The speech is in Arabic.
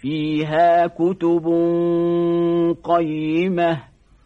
فيها كتب قيمة